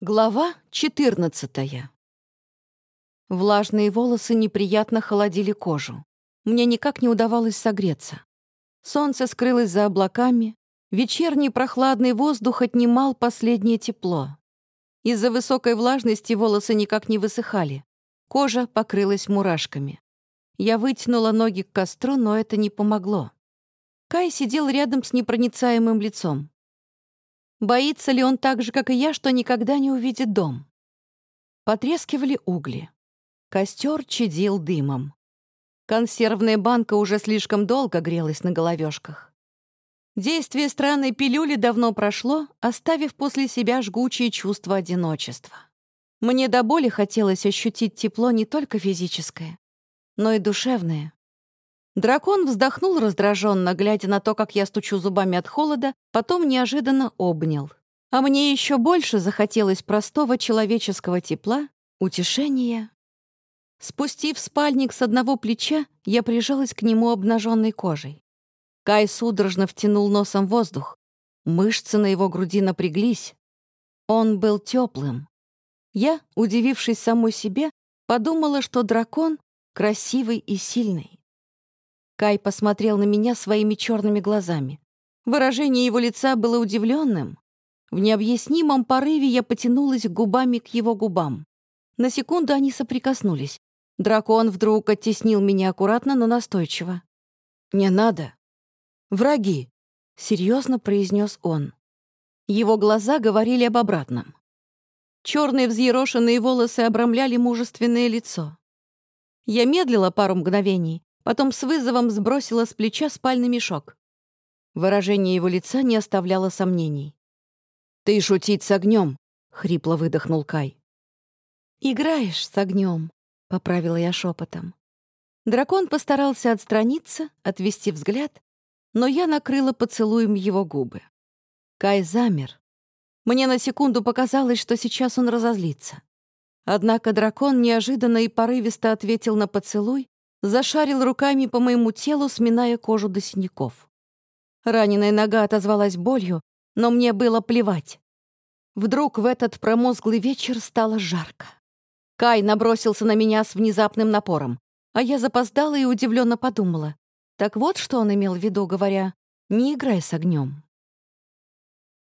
Глава 14 Влажные волосы неприятно холодили кожу. Мне никак не удавалось согреться. Солнце скрылось за облаками, вечерний прохладный воздух отнимал последнее тепло. Из-за высокой влажности волосы никак не высыхали. Кожа покрылась мурашками. Я вытянула ноги к костру, но это не помогло. Кай сидел рядом с непроницаемым лицом. Боится ли он так же, как и я, что никогда не увидит дом? Потрескивали угли. Костер чадил дымом. Консервная банка уже слишком долго грелась на головешках. Действие странной пилюли давно прошло, оставив после себя жгучее чувство одиночества. Мне до боли хотелось ощутить тепло не только физическое, но и душевное. Дракон вздохнул раздраженно, глядя на то, как я стучу зубами от холода, потом неожиданно обнял. А мне еще больше захотелось простого человеческого тепла, утешения. Спустив спальник с одного плеча, я прижалась к нему обнаженной кожей. Кай судорожно втянул носом воздух. Мышцы на его груди напряглись. Он был теплым. Я, удивившись самой себе, подумала, что дракон красивый и сильный. Кай посмотрел на меня своими черными глазами. Выражение его лица было удивленным. В необъяснимом порыве я потянулась губами к его губам. На секунду они соприкоснулись. Дракон вдруг оттеснил меня аккуратно, но настойчиво. «Не надо. Враги», — серьезно произнес он. Его глаза говорили об обратном. Черные взъерошенные волосы обрамляли мужественное лицо. Я медлила пару мгновений, потом с вызовом сбросила с плеча спальный мешок. Выражение его лица не оставляло сомнений. «Ты шутить с огнем, хрипло выдохнул Кай. «Играешь с огнем, поправила я шепотом. Дракон постарался отстраниться, отвести взгляд, но я накрыла поцелуем его губы. Кай замер. Мне на секунду показалось, что сейчас он разозлится. Однако дракон неожиданно и порывисто ответил на поцелуй, зашарил руками по моему телу, сминая кожу до синяков. Раненая нога отозвалась болью, но мне было плевать. Вдруг в этот промозглый вечер стало жарко. Кай набросился на меня с внезапным напором, а я запоздала и удивленно подумала. Так вот, что он имел в виду, говоря «не играй с огнем».